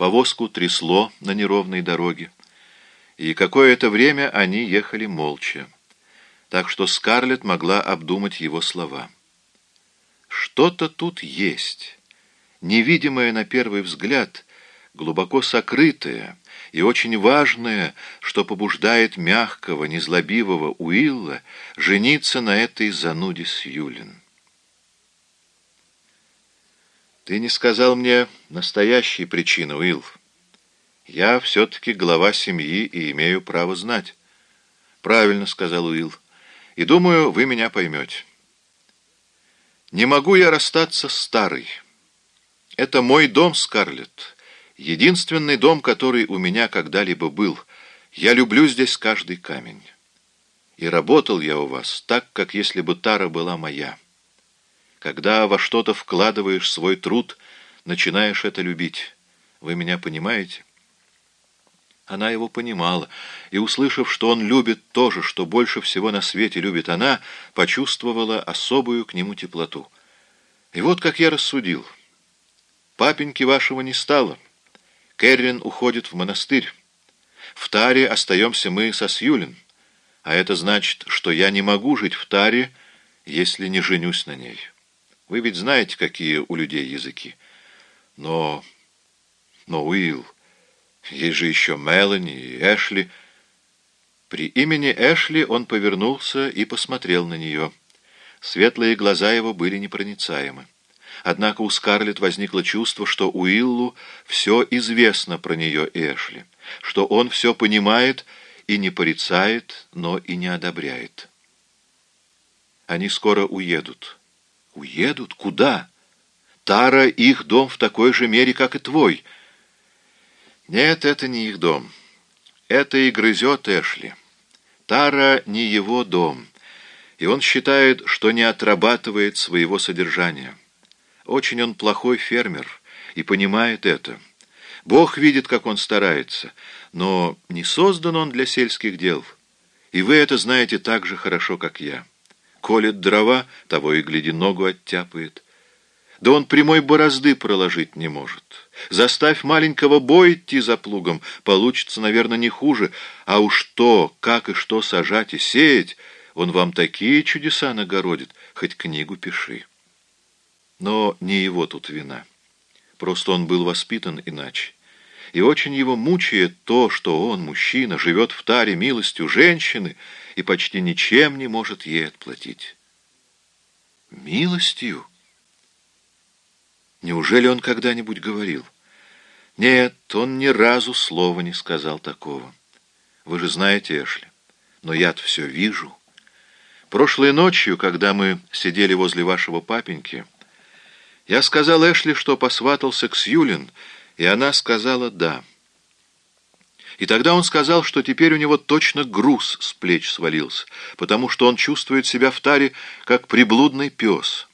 Повозку трясло на неровной дороге, и какое-то время они ехали молча, так что Скарлетт могла обдумать его слова. Что-то тут есть, невидимое на первый взгляд, глубоко сокрытое и очень важное, что побуждает мягкого, незлобивого Уилла жениться на этой зануде Сьюлин. Ты не сказал мне настоящей причины, Уилл. Я все-таки глава семьи и имею право знать. Правильно, сказал Уилл. И думаю, вы меня поймете. Не могу я расстаться с старой. Это мой дом, Скарлетт. Единственный дом, который у меня когда-либо был. Я люблю здесь каждый камень. И работал я у вас так, как если бы Тара была моя. Когда во что-то вкладываешь свой труд, начинаешь это любить. Вы меня понимаете? Она его понимала, и, услышав, что он любит то же, что больше всего на свете любит она, почувствовала особую к нему теплоту. И вот как я рассудил. Папеньки вашего не стало. Кэррин уходит в монастырь. В Таре остаемся мы со Сьюлин. А это значит, что я не могу жить в Таре, если не женюсь на ней». Вы ведь знаете, какие у людей языки. Но... Но, Уилл, есть же еще Мелани и Эшли. При имени Эшли он повернулся и посмотрел на нее. Светлые глаза его были непроницаемы. Однако у Скарлетт возникло чувство, что Уиллу все известно про нее и Эшли, что он все понимает и не порицает, но и не одобряет. Они скоро уедут. Уедут? Куда? Тара — их дом в такой же мере, как и твой. Нет, это не их дом. Это и грызет Эшли. Тара не его дом, и он считает, что не отрабатывает своего содержания. Очень он плохой фермер и понимает это. Бог видит, как он старается, но не создан он для сельских дел. И вы это знаете так же хорошо, как я колет дрова, того и гляди, ногу оттяпает. Да он прямой борозды проложить не может. Заставь маленького боя идти за плугом, получится, наверное, не хуже. А уж то, как и что сажать и сеять, он вам такие чудеса нагородит, хоть книгу пиши. Но не его тут вина. Просто он был воспитан иначе. И очень его мучает то, что он, мужчина, живет в таре милостью женщины, и почти ничем не может ей отплатить. Милостью? Неужели он когда-нибудь говорил? Нет, он ни разу слова не сказал такого. Вы же знаете, Эшли, но я-то все вижу. Прошлой ночью, когда мы сидели возле вашего папеньки, я сказал Эшли, что посватался к Сьюлин, и она сказала «да». И тогда он сказал, что теперь у него точно груз с плеч свалился, потому что он чувствует себя в таре, как приблудный пес.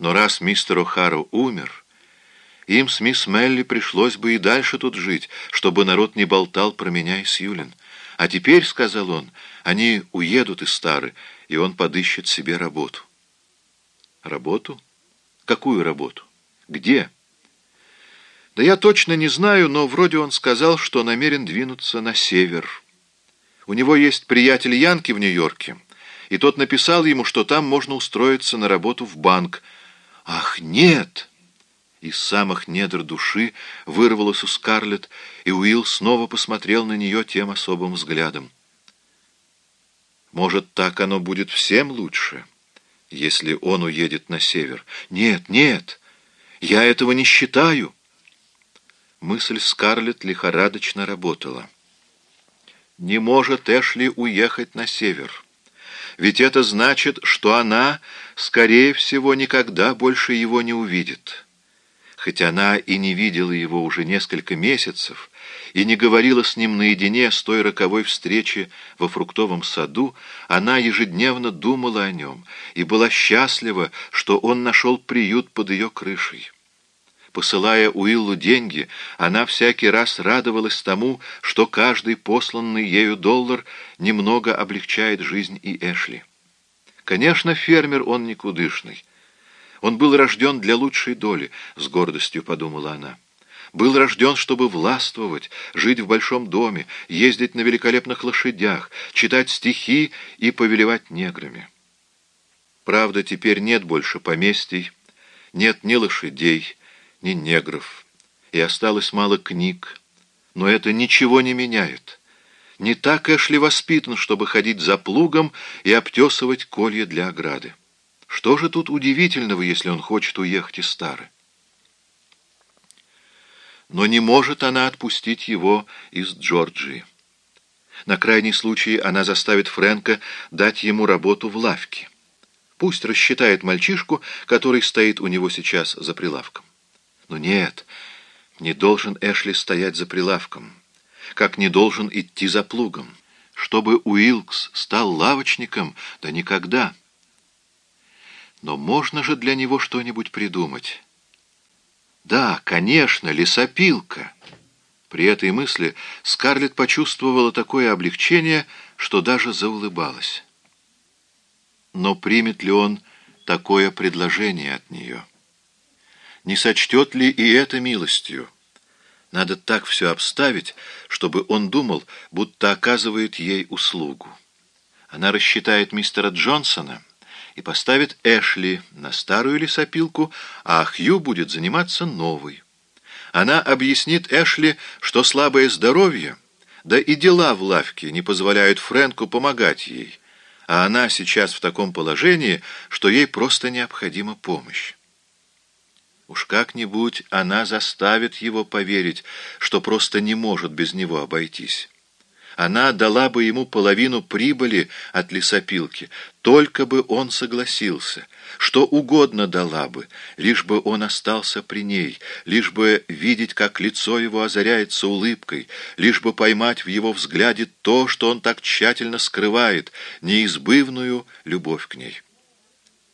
Но раз мистер О'Хару умер, им с мисс Мелли пришлось бы и дальше тут жить, чтобы народ не болтал про меня и Сьюлин. А теперь, — сказал он, — они уедут из Тары, и он подыщет себе работу. Работу? Какую работу? Где? Да я точно не знаю, но вроде он сказал, что намерен двинуться на север. У него есть приятель Янки в Нью-Йорке, и тот написал ему, что там можно устроиться на работу в банк. «Ах, нет!» Из самых недр души вырвалась у Скарлетт, и Уилл снова посмотрел на нее тем особым взглядом. «Может, так оно будет всем лучше, если он уедет на север?» «Нет, нет, я этого не считаю». Мысль Скарлетт лихорадочно работала. Не может Эшли уехать на север. Ведь это значит, что она, скорее всего, никогда больше его не увидит. Хоть она и не видела его уже несколько месяцев, и не говорила с ним наедине с той роковой встречи во фруктовом саду, она ежедневно думала о нем и была счастлива, что он нашел приют под ее крышей. Посылая Уиллу деньги, она всякий раз радовалась тому, что каждый посланный ею доллар немного облегчает жизнь и Эшли. Конечно, фермер он никудышный. Он был рожден для лучшей доли, с гордостью подумала она. был рожден, чтобы властвовать, жить в большом доме, ездить на великолепных лошадях, читать стихи и повелевать неграми. Правда, теперь нет больше поместий, нет ни лошадей, ни негров, и осталось мало книг, но это ничего не меняет. Не так Эшли воспитан, чтобы ходить за плугом и обтесывать колья для ограды. Что же тут удивительного, если он хочет уехать из Стары? Но не может она отпустить его из Джорджии. На крайний случай она заставит Фрэнка дать ему работу в лавке. Пусть рассчитает мальчишку, который стоит у него сейчас за прилавком. Но нет, не должен Эшли стоять за прилавком, как не должен идти за плугом. Чтобы Уилкс стал лавочником, да никогда. Но можно же для него что-нибудь придумать. Да, конечно, лесопилка. При этой мысли Скарлетт почувствовала такое облегчение, что даже заулыбалась. Но примет ли он такое предложение от нее? Не сочтет ли и это милостью? Надо так все обставить, чтобы он думал, будто оказывает ей услугу. Она рассчитает мистера Джонсона и поставит Эшли на старую лесопилку, а Хью будет заниматься новой. Она объяснит Эшли, что слабое здоровье, да и дела в лавке не позволяют Фрэнку помогать ей, а она сейчас в таком положении, что ей просто необходима помощь. Уж как-нибудь она заставит его поверить, что просто не может без него обойтись. Она дала бы ему половину прибыли от лесопилки, только бы он согласился, что угодно дала бы, лишь бы он остался при ней, лишь бы видеть, как лицо его озаряется улыбкой, лишь бы поймать в его взгляде то, что он так тщательно скрывает, неизбывную любовь к ней.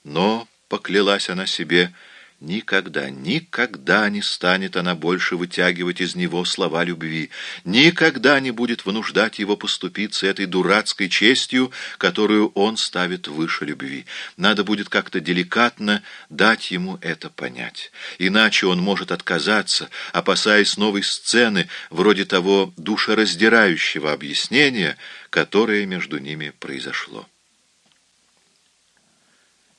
Но, поклялась она себе, — Никогда, никогда не станет она больше вытягивать из него слова любви, никогда не будет вынуждать его поступиться этой дурацкой честью, которую он ставит выше любви. Надо будет как-то деликатно дать ему это понять. Иначе он может отказаться, опасаясь новой сцены, вроде того душераздирающего объяснения, которое между ними произошло.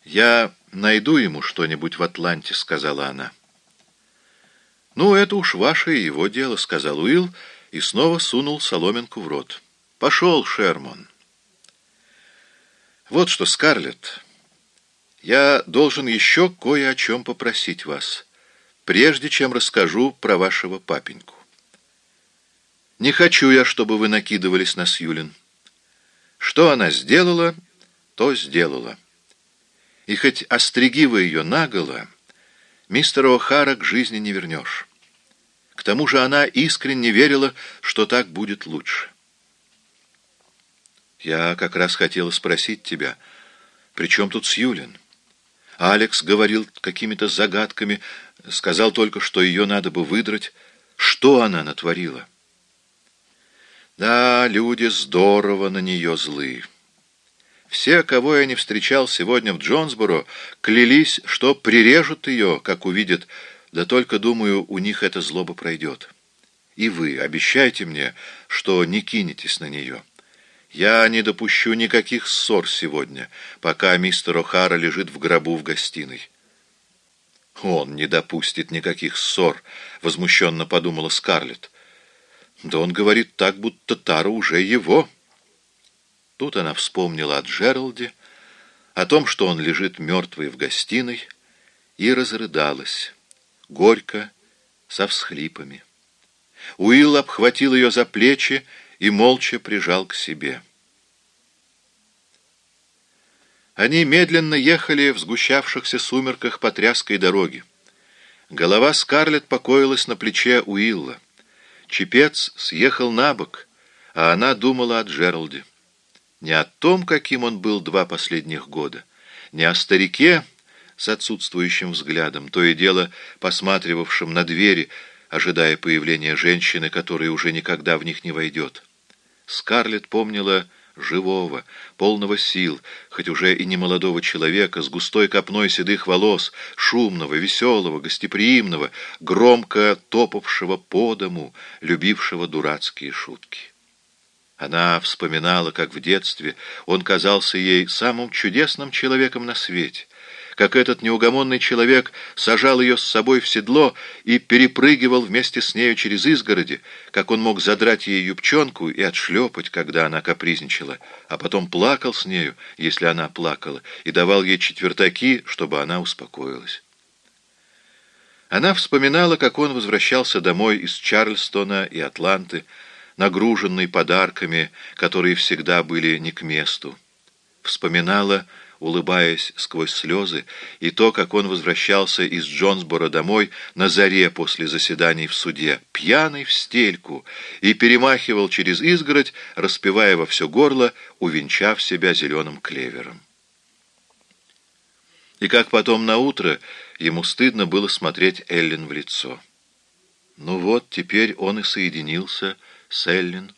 «Я найду ему что-нибудь в Атланте», — сказала она. «Ну, это уж ваше и его дело», — сказал Уилл и снова сунул соломинку в рот. «Пошел, Шермон». «Вот что, Скарлетт, я должен еще кое о чем попросить вас, прежде чем расскажу про вашего папеньку. Не хочу я, чтобы вы накидывались на Сьюлин. Что она сделала, то сделала». И хоть остриги вы ее наголо, мистера О'Хара к жизни не вернешь. К тому же она искренне верила, что так будет лучше. Я как раз хотела спросить тебя, при чем тут Сьюлин? Алекс говорил какими-то загадками, сказал только, что ее надо бы выдрать. Что она натворила? Да, люди здорово на нее злые. Все, кого я не встречал сегодня в Джонсборо, клялись, что прирежут ее, как увидят, да только, думаю, у них эта злоба пройдет. И вы обещайте мне, что не кинетесь на нее. Я не допущу никаких ссор сегодня, пока мистер О'Хара лежит в гробу в гостиной. «Он не допустит никаких ссор», — возмущенно подумала Скарлетт. «Да он говорит так, будто Тара уже его». Тут она вспомнила о Джералде, о том, что он лежит мертвый в гостиной, и разрыдалась, горько, со всхлипами. Уилл обхватил ее за плечи и молча прижал к себе. Они медленно ехали в сгущавшихся сумерках по тряской дороге. Голова Скарлетт покоилась на плече Уилла. Чепец съехал на бок, а она думала о Джералде не о том, каким он был два последних года, не о старике с отсутствующим взглядом, то и дело посматривавшим на двери, ожидая появления женщины, которая уже никогда в них не войдет. Скарлетт помнила живого, полного сил, хоть уже и не молодого человека, с густой копной седых волос, шумного, веселого, гостеприимного, громко топавшего по дому, любившего дурацкие шутки. Она вспоминала, как в детстве он казался ей самым чудесным человеком на свете, как этот неугомонный человек сажал ее с собой в седло и перепрыгивал вместе с нею через изгороди, как он мог задрать ей юбчонку и отшлепать, когда она капризничала, а потом плакал с нею, если она плакала, и давал ей четвертаки, чтобы она успокоилась. Она вспоминала, как он возвращался домой из Чарльстона и Атланты, нагруженный подарками, которые всегда были не к месту. Вспоминала, улыбаясь сквозь слезы, и то, как он возвращался из Джонсбора домой на заре после заседаний в суде, пьяный в стельку, и перемахивал через изгородь, распевая во все горло, увенчав себя зеленым клевером. И как потом на утро ему стыдно было смотреть Эллен в лицо. Ну вот, теперь он и соединился с Эллен,